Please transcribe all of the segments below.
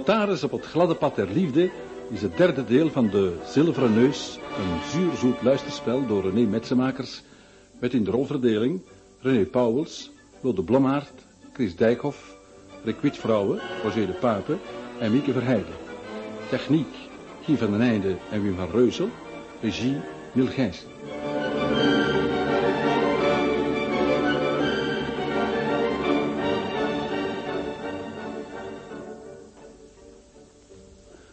Notaris op het gladde pad der liefde is het derde deel van de Zilveren Neus, een zuurzoet luisterspel door René Metsemakers, met in de rolverdeling René Pauwels, Lode Blommaert, Chris Dijkhoff, Rick Witvrouwen, Roger de Pape en Mieke Verheijden. Techniek, Guy van den Einde en Wim van Reuzel, regie Niel Gijs.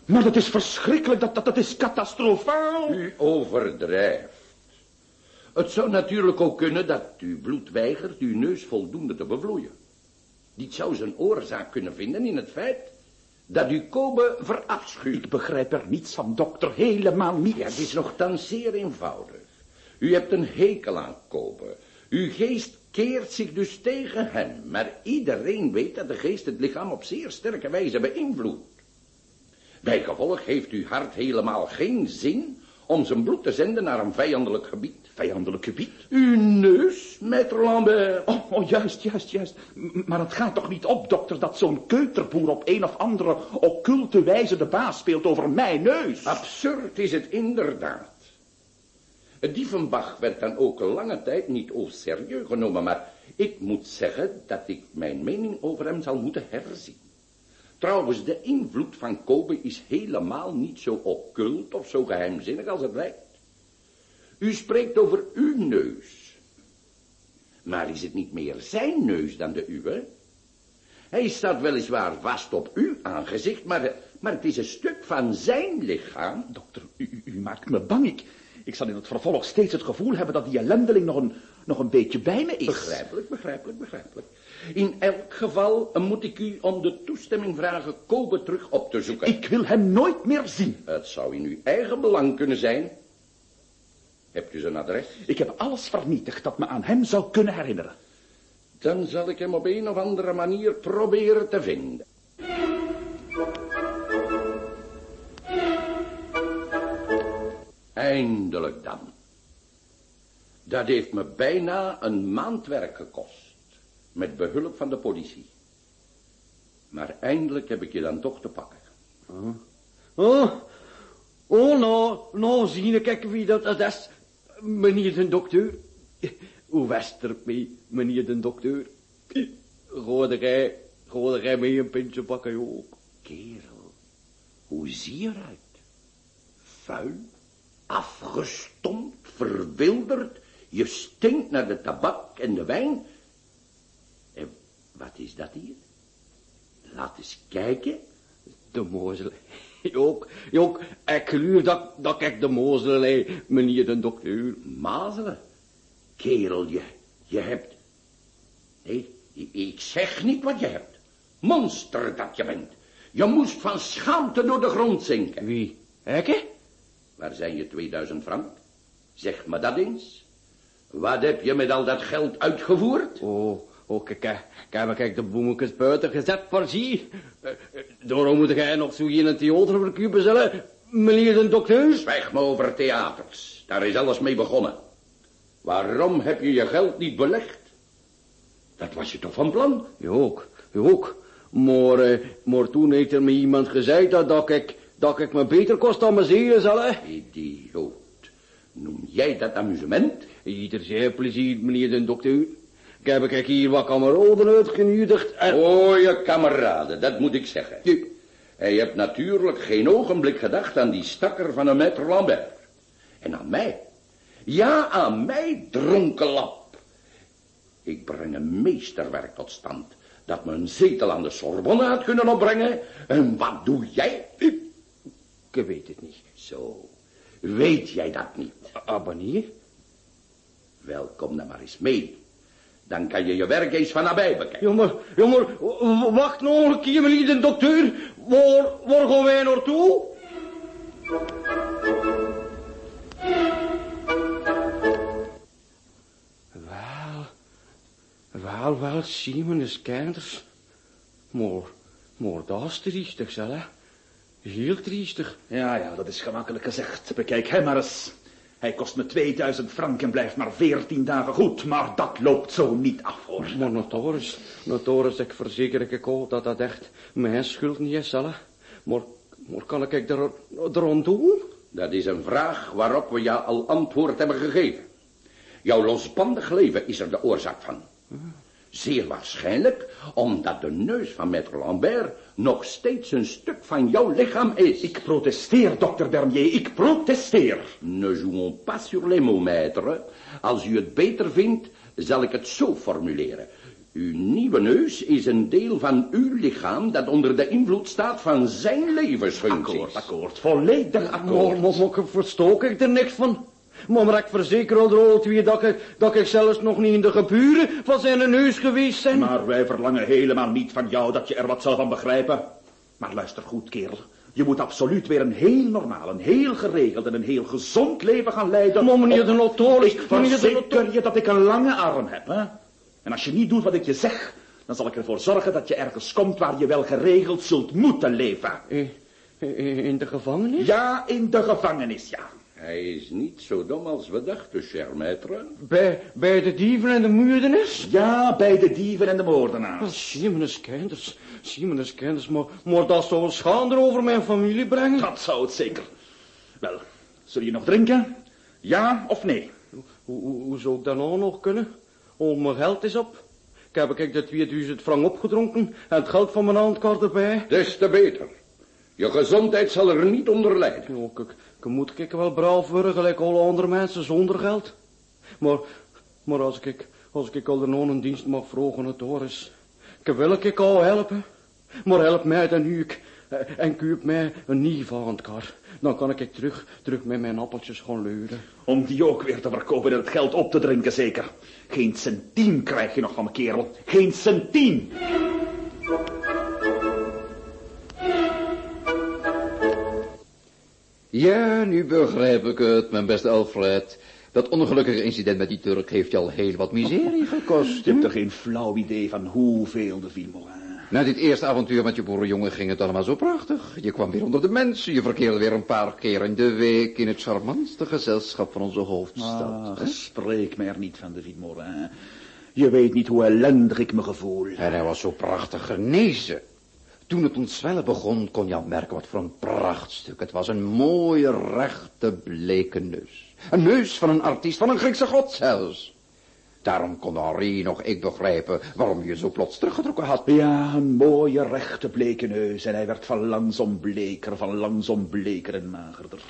Maar dat is verschrikkelijk, dat, dat, dat is catastrofaal. U overdrijft. Het zou natuurlijk ook kunnen dat uw bloed weigert uw neus voldoende te bevloeien. Dit zou zijn oorzaak kunnen vinden in het feit dat u Kobe verafschuwt. Ik begrijp er niets van, dokter, helemaal niets. Ja, het is nogthans zeer eenvoudig. U hebt een hekel aan Kobe. Uw geest keert zich dus tegen hem, maar iedereen weet dat de geest het lichaam op zeer sterke wijze beïnvloedt. Bijgevolg heeft uw hart helemaal geen zin om zijn bloed te zenden naar een vijandelijk gebied. Vijandelijk gebied? Uw neus, maître Lambert. Oh, oh, juist, juist, juist. M- Maar het gaat toch niet op, dokter, dat zo'n keuterboer op een of andere occulte wijze de baas speelt over mijn neus? Absurd is het inderdaad. Diefenbach werd dan ook lange tijd niet au serieus genomen, maar ik moet zeggen dat ik mijn mening over hem zal moeten herzien. Trouwens, de invloed van Kobe is helemaal niet zo occult of zo geheimzinnig als het lijkt. U spreekt over uw neus. Maar is het niet meer zijn neus dan de uwe? Hij staat weliswaar vast op uw aangezicht, maar, maar het is een stuk van zijn lichaam. Dokter, u, u- maakt me bang. Ik, ik zal in het vervolg steeds het gevoel hebben dat die ellendeling nog een, nog een beetje bij me is. Begrijpelijk, begrijpelijk, begrijpelijk. In elk geval moet ik u om de toestemming vragen Kobe terug op te zoeken. Ik wil hem nooit meer zien. Het zou in uw eigen belang kunnen zijn. Hebt u zijn adres? Ik heb alles vernietigd dat me aan hem zou kunnen herinneren. Dan zal ik hem op een of andere manier proberen te vinden. Eindelijk dan. Dat heeft me bijna een maand werk gekost. Met behulp van de politie. Maar eindelijk heb ik je dan toch te pakken. Oh, oh nou, nou zie ik kijk wie dat, is. Meneer de dokter. Hoe west er mee, meneer de dokter? Goede gij, goede gij mee een pintje pakken ook. Kerel, hoe zie je eruit? Vuil, afgestompt, verwilderd. Je stinkt naar de tabak en de wijn. En wat is dat hier? Laat eens kijken. De mozel. Ook, ook, ik geloof dat, dat ik de mozel lei, meneer de dokter. Mazelen. Kerel, je, je hebt... Nee, ik- zeg niet wat je hebt. Monster dat je bent. Je moest van schaamte door de grond zinken. Wie? Ik? Waar zijn je 2000 frank? Zeg me dat eens. Wat heb je met al dat geld uitgevoerd? Oh, oh, kijk, kijk, kijk, kijk, de boemekes buiten gezet voor zie. Eh, eh, Daarom moet jij nog zo in een theater bezellen, meneer de dokter. Zwijg me over theaters. Daar is alles mee begonnen. Waarom heb je je geld niet belegd? Dat was je toch van plan? Ja, ook, ja, ook. Maar, eh, maar toen heeft er me iemand gezegd dat, dat, ik, dat ik me beter kost amuseren zal, hè. Idioot. Noem jij dat amusement? Ieder zijn plezier, meneer de dokter. Ik heb ik hier wat kameraden uitgenudigd en... Oh, je kameraden, dat moet ik zeggen. Je- Hij hebt natuurlijk geen ogenblik gedacht aan die stakker van een maître Lambert. En aan mij. Ja, aan mij, dronken lap. Ik breng een meesterwerk tot stand. Dat me een zetel aan de Sorbonne had kunnen opbrengen. En wat doe jij? Ik weet het niet. Zo, weet jij dat niet? Ah, wanneer? Wel, kom dan maar eens mee. Dan kan je je werk eens van nabij bekijken. Jongen, jongen, wacht nog een keer, meneer de dokter. Waar, waar gaan wij naartoe? Wel, wel, wel, Simon is kinders. Maar, maar dat is triestig, zal hè? Heel triestig. Ja, ja, dat is gemakkelijk gezegd. Bekijk hem maar eens. Hij kost me 2000 frank en blijft maar 14 dagen goed, maar dat loopt zo niet af, hoor. Maar notoris, notoris, ik verzeker ik ook dat dat echt mijn schuld niet is, hè. Maar, maar kan ik er, er doen? Dat is een vraag waarop we jou al antwoord hebben gegeven. Jouw losbandig leven is er de oorzaak van. Zeer waarschijnlijk omdat de neus van Maître Lambert nog steeds een stuk van jouw lichaam is. Ik protesteer, dokter Bernier, ik protesteer. Ne jouons pas sur les mots, maître. Als u het beter vindt, zal ik het zo formuleren. Uw nieuwe neus is een deel van uw lichaam dat onder de invloed staat van zijn levensfuncties. Akkoord, akkoord, volledig akkoord. Maar, maar, maar verstook ik er niks van? Maar, ik verzeker al twee dat ik, dat ik zelfs nog niet in de geburen van zijn neus geweest ben. Maar wij verlangen helemaal niet van jou dat je er wat zal van begrijpen. Maar luister goed, kerel. Je moet absoluut weer een heel normaal, een heel geregeld en een heel gezond leven gaan leiden. Maar meneer de notaris... Ik verzeker je dat ik een lange arm heb, hè? En als je niet doet wat ik je zeg, dan zal ik ervoor zorgen dat je ergens komt waar je wel geregeld zult moeten leven. In de gevangenis? Ja, in de gevangenis, ja. Hij is niet zo dom als we dachten, cher maître. Bij, bij de dieven en de moordenaars? Ja, bij de dieven en de moordenaars. Siemenes kinders, Siemenes kinders, maar, maar dat zou een schande over mijn familie brengen. Dat zou het zeker. Wel, zul je nog drinken? Ja of nee? Hoe, hoe, hoe zou ik dat nou nog kunnen? Oh, mijn geld is op. Ik heb ik de 2000 frank opgedronken en het geld van mijn handkaart erbij. Des te beter. Je gezondheid zal er niet onder lijden. Ja, ik, ik moet ik wel braaf worden, gelijk alle andere mensen zonder geld. Maar, maar als ik, als ik al nog een dienst mag vragen, het door is. Ik wil ik al helpen. Maar help mij dan nu ik, en koop mij een nieuw handkar. Dan kan ik terug, terug met mijn appeltjes gaan leuren. Om die ook weer te verkopen en het geld op te drinken, zeker. Geen centiem krijg je nog van mijn kerel. Geen centiem. Ja, nu begrijp ik het, mijn beste Alfred. Dat ongelukkige incident met die Turk heeft je al heel wat miserie gekost. Je hebt er geen flauw idee van hoeveel de Villemorin. Na dit eerste avontuur met je boerenjongen ging het allemaal zo prachtig. Je kwam weer onder de mensen, je verkeerde weer een paar keer in de week in het charmantste gezelschap van onze hoofdstad. Ach, spreek mij er niet van de Villemorin. Je weet niet hoe ellendig ik me gevoel. En hij was zo prachtig genezen. Toen het ontzwellen begon, kon je al merken wat voor een prachtstuk. Het was een mooie, rechte, bleke neus. Een neus van een artiest, van een Griekse god zelfs. Daarom kon Henri nog ik begrijpen waarom je zo plots teruggetrokken had. Ja, een mooie, rechte, bleke neus. En hij werd van langzaam bleker, van langzaam bleker en magerder.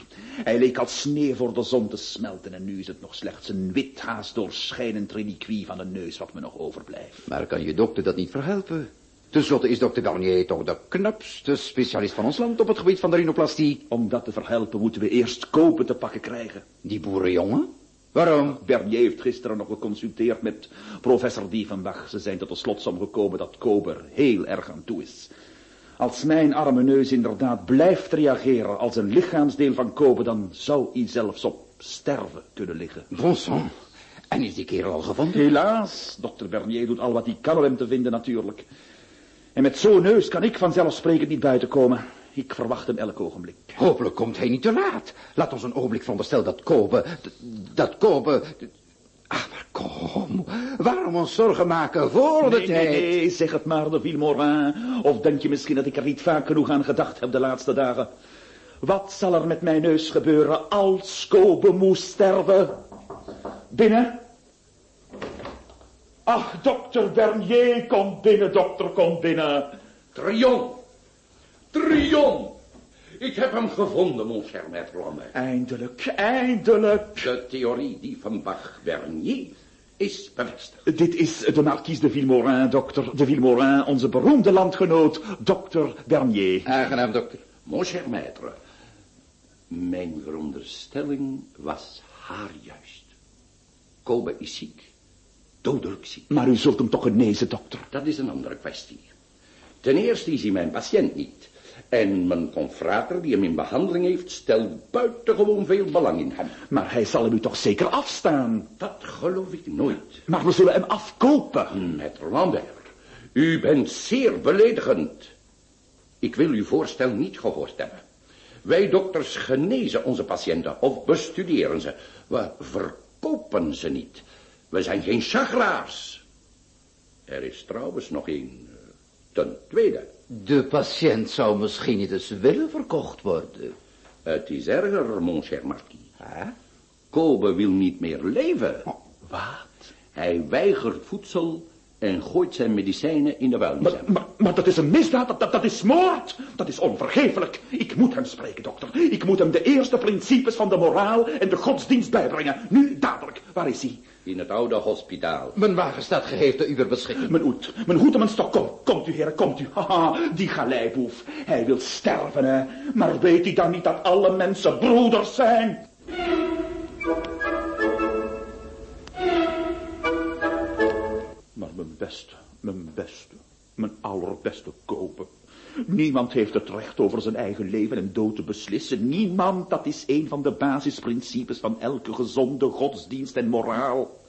Hij leek als sneeuw voor de zon te smelten. En nu is het nog slechts een wit, haast doorschijnend reliquie van een neus wat me nog overblijft. Maar kan je dokter dat niet verhelpen? Ten slotte is dokter Garnier toch de knapste specialist van ons land op het gebied van de rhinoplastie. Om dat te verhelpen moeten we eerst kopen te pakken krijgen. Die boerenjongen? Waarom? Bernier heeft gisteren nog geconsulteerd met professor Dievenbach. Ze zijn tot de slotsom gekomen dat Kober heel erg aan toe is. Als mijn arme neus inderdaad blijft reageren als een lichaamsdeel van Kober, dan zou hij zelfs op sterven kunnen liggen. Bon sang. En is die kerel al gevonden? Helaas, dokter Bernier doet al wat hij kan om hem te vinden natuurlijk. En met zo'n neus kan ik vanzelfsprekend niet buiten komen. Ik verwacht hem elk ogenblik. Hopelijk komt hij niet te laat. Laat ons een ogenblik veronderstellen dat Kobe... Dat Kobe... Ach, maar kom. Waarom ons zorgen maken voor de nee, tijd? Nee, nee, zeg het maar, de Villemorin. Of denk je misschien dat ik er niet vaak genoeg aan gedacht heb de laatste dagen? Wat zal er met mijn neus gebeuren als Kobe moest sterven? Binnen? Ach, dokter Bernier, kom binnen, dokter, kom binnen. Trion! Trion! Ik heb hem gevonden, mon cher maître. Eindelijk, eindelijk. De theorie die van Bach-Bernier is bevestigd. Dit is de marquise de Villemorin, dokter de Villemorin, onze beroemde landgenoot, dokter Bernier. Aangenaam, dokter. Mon cher maître, mijn veronderstelling was haar juist. Kobe is ziek. Dodelijk ziek. Maar u zult hem toch genezen, dokter? Dat is een andere kwestie. Ten eerste is hij mijn patiënt niet. En mijn confrater die hem in behandeling heeft, stelt buitengewoon veel belang in hem. Maar hij zal hem u toch zeker afstaan? Dat geloof ik nooit. Maar we zullen hem afkopen. Met Lambert, u bent zeer beledigend. Ik wil uw voorstel niet gehoord hebben. Wij dokters genezen onze patiënten of bestuderen ze. We verkopen ze niet. We zijn geen chagraars. Er is trouwens nog één. Ten tweede. De patiënt zou misschien niet eens willen verkocht worden. Het is erger, mon cher marquis. Hè? Kobe wil niet meer leven. Wat? Hij weigert voedsel en gooit zijn medicijnen in de Maar, vuilniszak. maar, maar dat is een misdaad, dat, dat, dat is moord. Dat is onvergeeflijk. Ik moet hem spreken, dokter. Ik moet hem de eerste principes van de moraal en de godsdienst bijbrengen. Nu, dadelijk. Waar is hij? In het oude hospitaal. Mijn wagen staat geheven uw beschikking. Mijn hoed, mijn hoed en mijn stok. Kom, komt u, heren, komt u. Haha, die galeiboef. Hij wil sterven, hè. Maar weet hij dan niet dat alle mensen broeders zijn? Beste, mijn beste, mijn allerbeste kopen. Niemand heeft het recht over zijn eigen leven en dood te beslissen. Niemand, dat is een van de basisprincipes van elke gezonde godsdienst en moraal.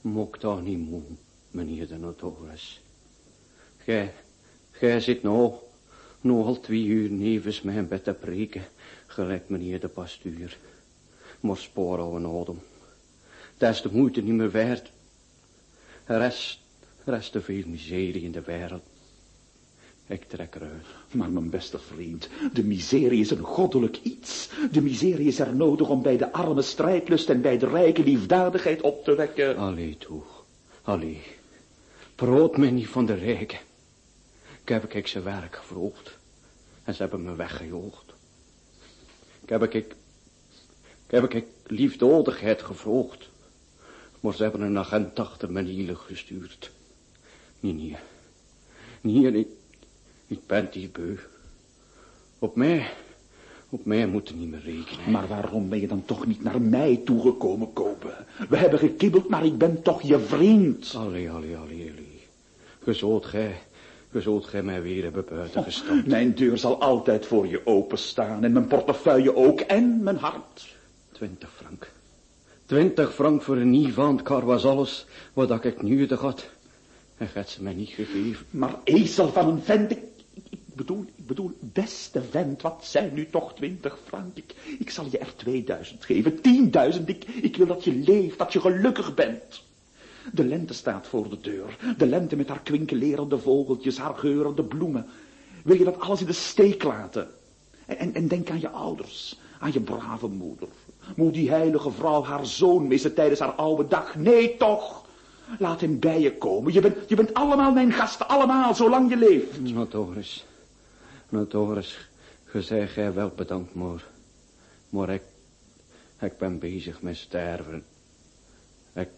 Mok toch niet moe, meneer de notaris. Gij, gij zit nou, nou al twee uur nevens mijn bed te preken, gelijk meneer de pastuur. Maar spoor al een adem. Dat is de moeite niet meer waard. Is, er is te veel miserie in de wereld. Ik trek eruit. Maar mijn beste vriend, de miserie is een goddelijk iets. De miserie is er nodig om bij de arme strijdlust en bij de rijke liefdadigheid op te wekken. Allee toe, allee. Brood mij niet van de rijken. Ik heb ik ze werk gevroegd. En ze hebben me weggejoogd. Ik heb ik, ik heb ik liefdadigheid gevroegd. Maar ze hebben een agent achter mijn hielen gestuurd. Nee, nee. Nee, ik, ik ben die beu. Op mij, op mij moet je niet meer rekenen. Maar waarom ben je dan toch niet naar mij toegekomen, Kopen? We hebben gekibbeld, maar ik ben toch je vriend. Allee, allee, allee, allee. Gezoot gij, gezoot gij mij weer hebben buiten gestampt. Mijn deur zal altijd voor je openstaan en mijn portefeuille ook en mijn hart. Twintig frank. Twintig frank voor een nieuw kar was alles wat ik nu te had. En gaat ze mij niet gegeven. Maar ezel van een vent, ik, bedoel, ik bedoel, beste vent, wat zijn nu toch twintig frank? Ik, ik zal je er 2000 geven, 10.000. Ik, ik wil dat je leeft, dat je gelukkig bent. De lente staat voor de deur. De lente met haar kwinkelerende vogeltjes, haar geurende bloemen. Wil je dat alles in de steek laten? En, en, en denk aan je ouders, aan je brave moeder. Moet die heilige vrouw haar zoon missen tijdens haar oude dag? Nee, toch! Laat hem bij je komen. Je bent, je bent allemaal mijn gasten, allemaal, zolang je leeft. Notoris, Notoris, ge zei gij wel bedankt, maar, maar ik, ik ben bezig met sterven. Ik,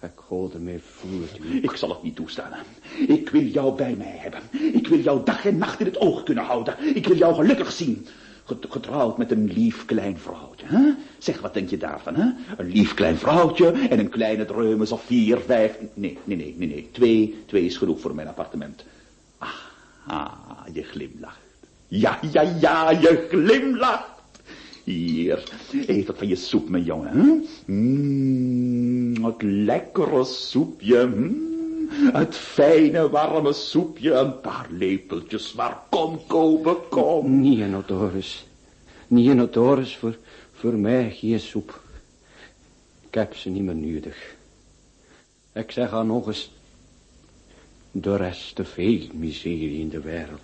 ik ga ermee voort. Ik zal het niet toestaan. Ik wil jou bij mij hebben. Ik wil jou dag en nacht in het oog kunnen houden. Ik wil jou gelukkig zien. Get- Getrouwd met een lief klein vrouwtje. Hè? Zeg, wat denk je daarvan? Hè? Een lief klein vrouwtje en een kleine dreumes of vier, vijf... Nee, nee, nee, nee, nee. Twee, twee is genoeg voor mijn appartement. Ah, je glimlacht. Ja, ja, ja, je glimlacht. Hier, eet wat van je soep, mijn jongen. Hè? Mm, het lekkere soepje. mm. Het fijne, warme soepje. Een paar lepeltjes. Maar kom, kopen, kom. Niet Notoris. Niet Notoris, voor, voor mij geen soep. Ik heb ze niet meer nodig. Ik zeg haar nog eens, er is te veel miserie in de wereld.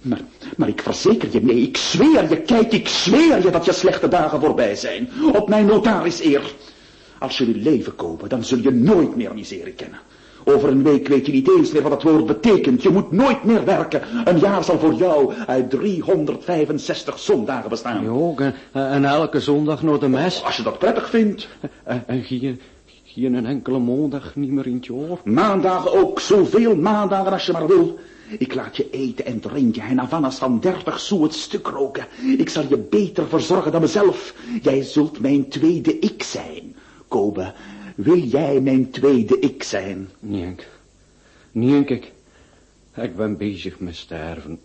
Maar, maar ik verzeker je, nee, ik zweer je, kijk, ik zweer je dat je slechte dagen voorbij zijn. Op mijn notaris eer. Als wil leven kopen, dan zul je nooit meer miserie kennen. Over een week weet je niet eens meer wat het woord betekent. Je moet nooit meer werken. Een jaar zal voor jou uit 365 zondagen bestaan. Jo, en, en elke zondag naar de mes. Als je dat prettig vindt. En, en geen, geen een enkele maandag niet meer in het jaar. Maandagen ook, zoveel maandagen als je maar wil. Ik laat je eten en drinken en Havanas van dertig sou het stuk roken. Ik zal je beter verzorgen dan mezelf. Jij zult mijn tweede ik zijn. Kobe, wil jij mijn tweede ik zijn? Nee, ik, nee, ik, ik ben bezig met sterven.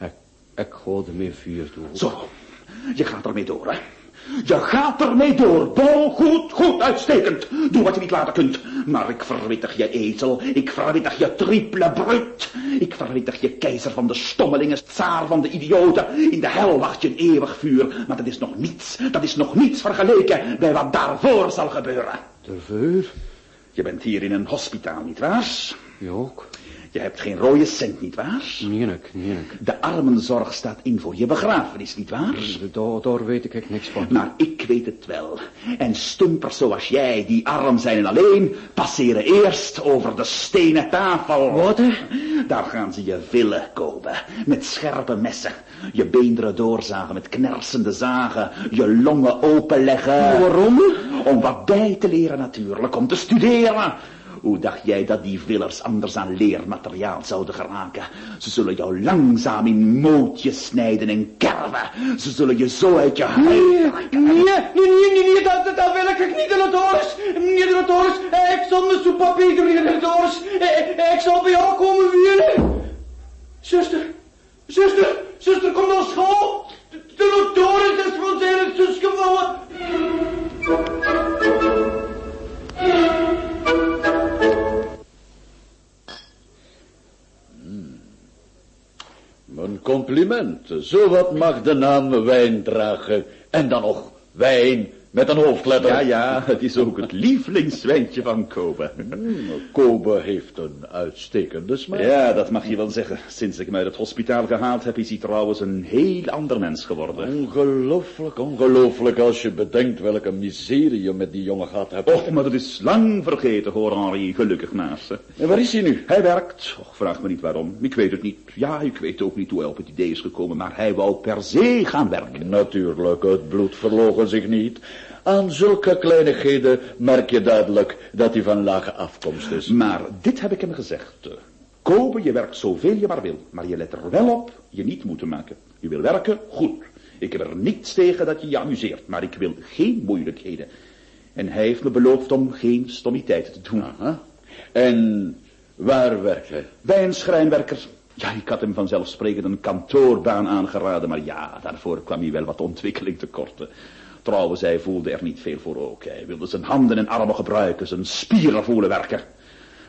Ik, ik ga ermee vuur doen. Zo, je gaat ermee door, hè? Je gaat ermee door, Bo. Goed, goed, uitstekend. Doe wat je niet laten kunt. Maar ik verwittig je ezel. Ik verwittig je triple brut. Ik verwittig je keizer van de stommelingen, tsaar van de idioten. In de hel wacht je een eeuwig vuur. Maar dat is nog niets. Dat is nog niets vergeleken bij wat daarvoor zal gebeuren. Terveur? Je bent hier in een hospitaal, nietwaar? Ja, ook. Je hebt geen rode cent, nietwaar? Nee, ik. De armenzorg staat in voor je begrafenis, nietwaar? Daar, daar weet ik echt niks van. Maar ik weet het wel. En stumpers zoals jij, die arm zijn en alleen, passeren eerst over de stenen tafel. Wat, hè? Daar gaan ze je villen kopen, met scherpe messen. Je beenderen doorzagen met knersende zagen. Je longen openleggen. Waarom? Om wat bij te leren natuurlijk, om te studeren. Hoe dacht jij dat die villers anders aan leermateriaal zouden geraken? Ze zullen jou langzaam in mootjes snijden en kerven. Ze zullen je zo uit je huid Nee, nee, nee, nee, nee, dat, dat, wil ik niet, de notaris. Meneer de notaris, ik zal mijn soeppapier meneer de notaris. Ik, ik zal bij jou komen wielen. Zuster, zuster, zuster, kom naar school. De, de notaris is van zijn zus gevallen. Complimenten. Zo wat mag de naam wijn dragen. En dan nog wijn met een hoofdletter. Ja, ja, het is ook het lievelingswijntje van Kobe. Kobe heeft een uitstekende smaak. Ja, dat mag je wel zeggen. Sinds ik hem uit het hospitaal gehaald heb, is hij trouwens een heel ander mens geworden. Ongelooflijk, ongelooflijk als je bedenkt welke miserie je met die jongen gehad hebt. Och, maar dat is lang vergeten, hoor Henri, gelukkig naast ze. En waar is hij nu? Hij werkt. Och, vraag me niet waarom. Ik weet het niet. Ja, ik weet ook niet hoe hij op het idee is gekomen, maar hij wou per se gaan werken. Natuurlijk, het bloed verlogen zich niet. Aan zulke kleinigheden merk je duidelijk dat hij van lage afkomst is. Maar dit heb ik hem gezegd. Kobe, je werkt zoveel je maar wil, maar je let er wel op je niet moeten maken. Je wil werken, goed. Ik heb er niets tegen dat je je amuseert, maar ik wil geen moeilijkheden. En hij heeft me beloofd om geen stommiteiten te doen. Aha. En waar werkt hij? Bij een schrijnwerker. Ja, ik had hem vanzelfsprekend een kantoorbaan aangeraden, maar ja, daarvoor kwam hij wel wat ontwikkeling tekort. Trouwens, hij voelde er niet veel voor ook. Hij wilde zijn handen en armen gebruiken, zijn spieren voelen werken.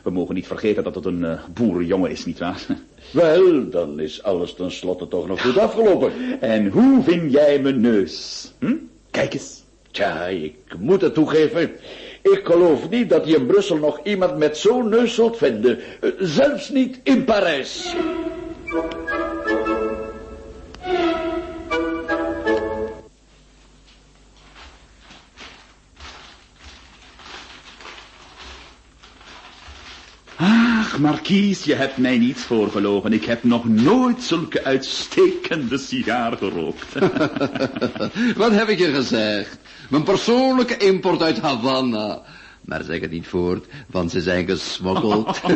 We mogen niet vergeten dat het een eh, boerenjongen is, nietwaar? Wel, dan is alles tenslotte toch nog goed afgelopen. En hoe vind jij mijn neus? Hm? Kijk eens. Tja, ik moet het toegeven. Ik geloof niet dat je in Brussel nog iemand met zo'n neus zult vinden. Eh, Zelfs niet in Parijs. Marquise, je hebt mij niets voorgelogen. Ik heb nog nooit zulke uitstekende sigaar gerookt. Wat heb ik je gezegd? Mijn persoonlijke import uit Havana. Maar zeg het niet voort, want ze zijn gesmokkeld.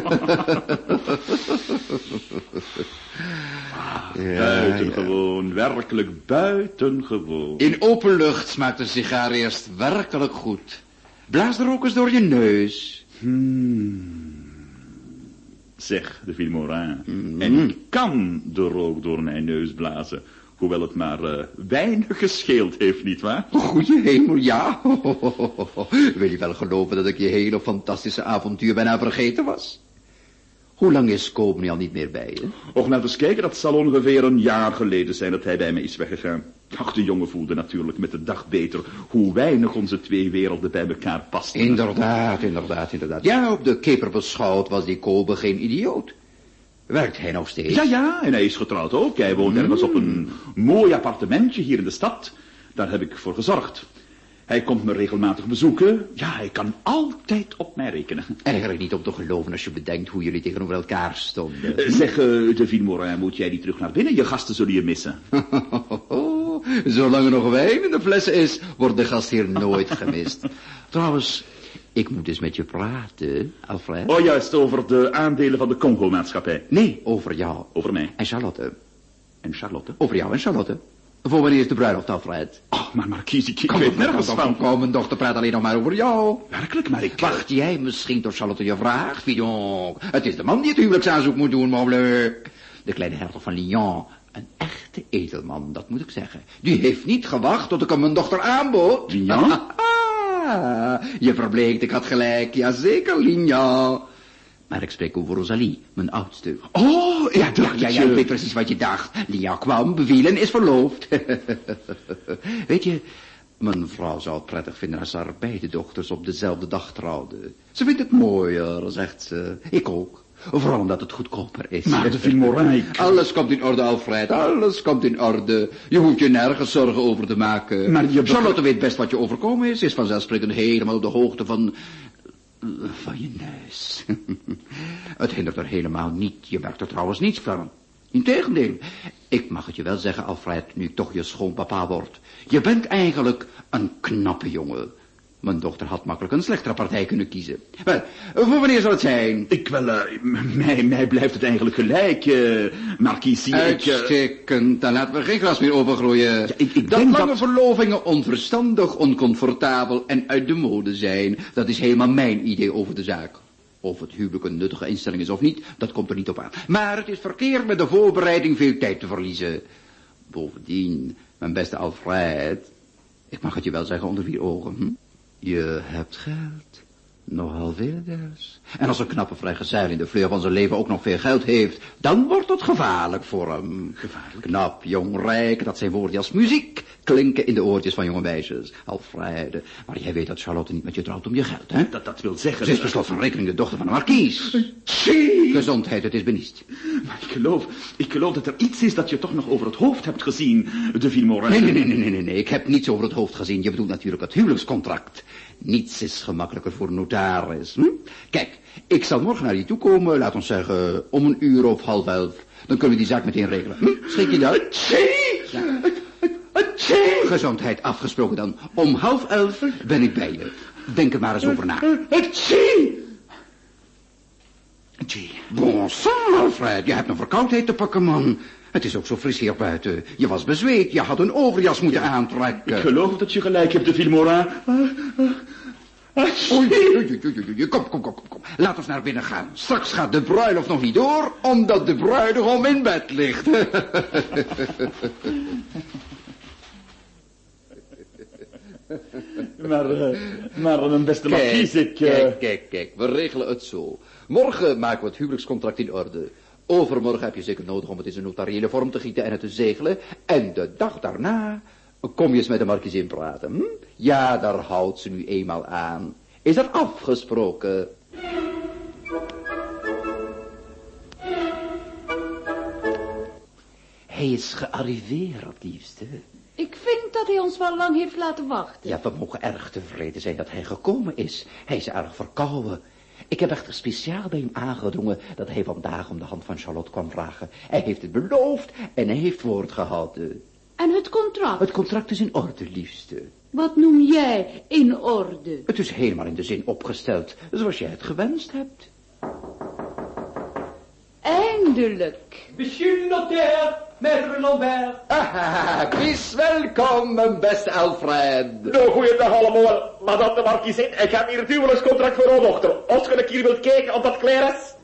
ja, buitengewoon, werkelijk buitengewoon. In open lucht smaakt de sigaar eerst werkelijk goed. Blaas de rook eens door je neus. Zeg, de Villemorin. En ik kan de rook door mijn neus blazen. Hoewel het maar eh, weinig gescheeld heeft, nietwaar? Goeie hemel, ja. Wil je wel geloven dat ik je hele fantastische avontuur bijna vergeten was? Hoe lang is Koop nu al niet meer bij je? Och, we eens kijken, dat zal ongeveer een jaar geleden zijn dat hij bij me is weggegaan. Ach, de jongen voelde natuurlijk met de dag beter hoe weinig onze twee werelden bij elkaar pasten. Inderdaad, inderdaad, inderdaad. Ja, op de keper beschouwd was die Kobe geen idioot. Werkt hij nog steeds? Ja, ja, en hij is getrouwd ook. Hij woont ergens op een mooi appartementje hier in de stad. Daar heb ik voor gezorgd. Hij komt me regelmatig bezoeken. Ja, hij kan altijd op mij rekenen. Eigenlijk niet om te geloven als je bedenkt hoe jullie tegenover elkaar stonden. Eh, Zeg, eh, de Villemorin, moet jij niet terug naar binnen? Je gasten zullen je missen. Zolang er nog wijn in de flessen is, wordt de gast hier nooit gemist. Trouwens, ik moet eens met je praten, Alfred. Oh, juist, over de aandelen van de Congo-maatschappij. Nee, over jou. Over mij. En Charlotte. En Charlotte? Over jou en Charlotte. Voor wanneer is de bruiloft, Alfred? Oh, maar Marquise, ik, ik weet nergens van. Kom, mijn dochter praat alleen nog maar over jou. Werkelijk, maar ik... Wacht jij misschien tot Charlotte je vraagt, Fillon? Het is de man die het huwelijksaanzoek moet doen, bleu. De kleine hertog van Lyon. Een echt echte edelman, dat moet ik zeggen. Die heeft niet gewacht tot ik hem mijn dochter aanbood. Ah, je verbleekt, ik had gelijk. Jazeker, Lignan. Maar ik spreek over Rosalie, mijn oudste. Oh, Ja, ja, dacht ja, ja, je- ik weet precies wat je dacht. Lia kwam, beviel en is verloofd. weet je, mijn vrouw zou het prettig vinden als haar beide dochters op dezelfde dag trouwden. Ze vindt het mooier, zegt ze. Ik ook. Vooral omdat het goedkoper is. Maar de Vilmorin, ik... Alles komt in orde, Alfred. Alles komt in orde. Je hoeft je nergens zorgen over te maken. Maar je- Charlotte weet best wat je overkomen is. Is vanzelfsprekend helemaal op de hoogte van... van je neus. het hindert er helemaal niet. Je merkt er trouwens niets van. Integendeel. Ik mag het je wel zeggen, Alfred, nu ik toch je schoonpapa word. Je bent eigenlijk een knappe jongen. Mijn dochter had makkelijk een slechtere partij kunnen kiezen. Wel, voor wanneer zal het zijn? Ik wel, eh, m- mij, mij blijft het eigenlijk gelijk, eh Marquise. Ik, eh, Uitstekend, dan laten we geen gras meer overgroeien. ik- ik dat denk lange dat- verlovingen onverstandig, oncomfortabel en uit de mode zijn, dat is helemaal mijn idee over de zaak. Of het huwelijk een nuttige instelling is of niet, dat komt er niet op aan. Maar het is verkeerd met de voorbereiding veel tijd te verliezen. Bovendien, mijn beste Alfred, ik mag het je wel zeggen onder vier ogen, hm? Je hebt geld. Nogal veel dus. En als een knappe vrijgezel in de fleur van zijn leven ook nog veel geld heeft, dan wordt het gevaarlijk voor hem. Gevaarlijk? Knap, jong, rijk, dat zijn woorden als muziek klinken in de oortjes van jonge meisjes. Alfred, maar jij weet dat Charlotte niet met je trouwt om je geld, hè? dat, dat wil zeggen... Ze is per slot van rekening de dochter van een markies. Tjie! Gezondheid, het is beniest. Maar ik geloof, ik geloof dat er iets is dat je toch nog over het hoofd hebt gezien, de Vilmorin. Nee, nee, nee, nee, nee, nee, nee, ik heb niets over het hoofd gezien. Je bedoelt natuurlijk het huwelijkscontract. Niets is gemakkelijker voor een notaris. Hm? Kijk, ik zal morgen naar je toe komen, laat ons zeggen, om een uur of half elf. Dan kunnen we die zaak meteen regelen. Hm? Schrik je dat? Tjie! Gezondheid afgesproken dan. Om half elf ben ik bij je. Denk er maar eens over na. Tjie! Tjie. Bon sang, Alfred, je hebt een verkoudheid te pakken, man. Het is ook zo fris hier buiten. Je was bezweet, je had een overjas moeten aantrekken. Ik geloof dat je gelijk hebt, de Vilmorin. Oei, oei, oei, oei, oei, Kom, kom, kom, kom. Laat ons naar binnen gaan. Straks gaat de bruiloft nog niet door, omdat de bruidegom in bed ligt. Maar, eh, maar mijn beste Marquise, ik... eh, kijk, kijk, kijk. We regelen het zo. Morgen maken we het huwelijkscontract in orde. Overmorgen heb je zeker nodig om het in zijn notariële vorm te gieten en het te zegelen. En de dag daarna kom je eens met de markiezin praten. Hm? Ja, daar houdt ze nu eenmaal aan. Is dat afgesproken? Hij is gearriveerd, liefste. Ik vind dat hij ons wel lang heeft laten wachten. Ja, we mogen erg tevreden zijn dat hij gekomen is. Hij is erg verkouden. Ik heb echter speciaal bij hem aangedrongen dat hij vandaag om de hand van Charlotte kwam vragen. Hij heeft het beloofd en hij heeft woord gehouden. En het contract? Het contract is in orde, liefste. Wat noem jij in orde? Het is helemaal in de zin opgesteld, zoals jij het gewenst hebt. Eindelijk. Monsieur le notaire, maître Lambert. Ah, wees welkom, mijn beste Alfred. Nou, goeiedag allemaal. Madame de Marquise, ik heb hier het huwelijkscontract voor uw dochter. Als je een keer wilt kijken of dat klaar is.